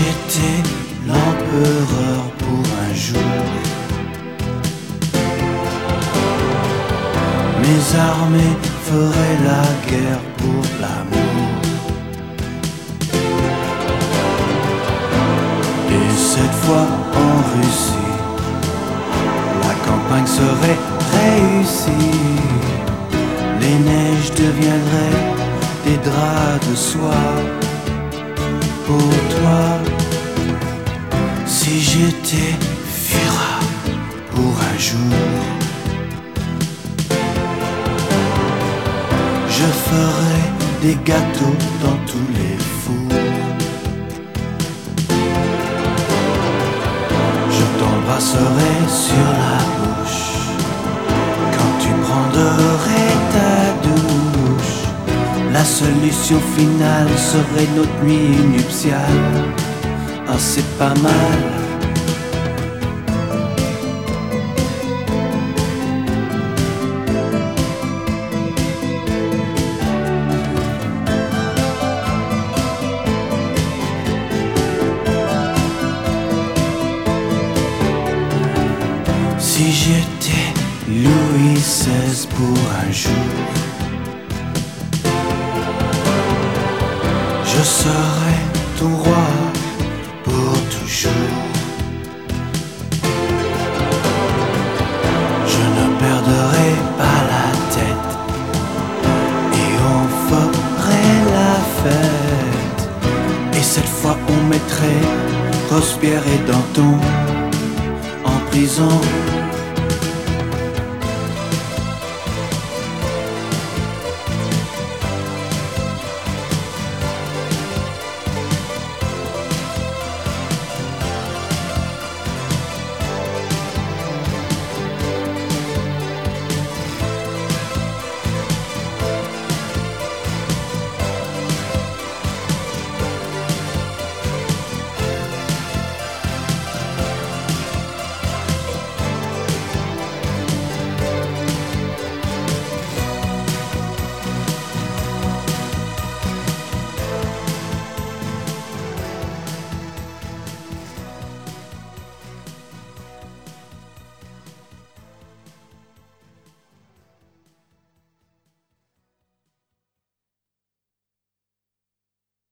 j'étais l'empereur pour un jour, mes armées feraient la guerre pour l'amour. Et cette fois en Russie, la campagne serait réussie. Les neiges deviendraient des draps de soie pour toi. Si j'étais Fira pour un jour, je ferais des gâteaux dans tous les La solution finale serait notre nuit nuptiale. Ah, c'est pas mal. Si j'étais Louis XVI pour un jour, je serais ton roi pour toujours. Je ne perdrai pas la tête et on ferait la fête. Et cette fois on mettrait Robespierre et Danton en prison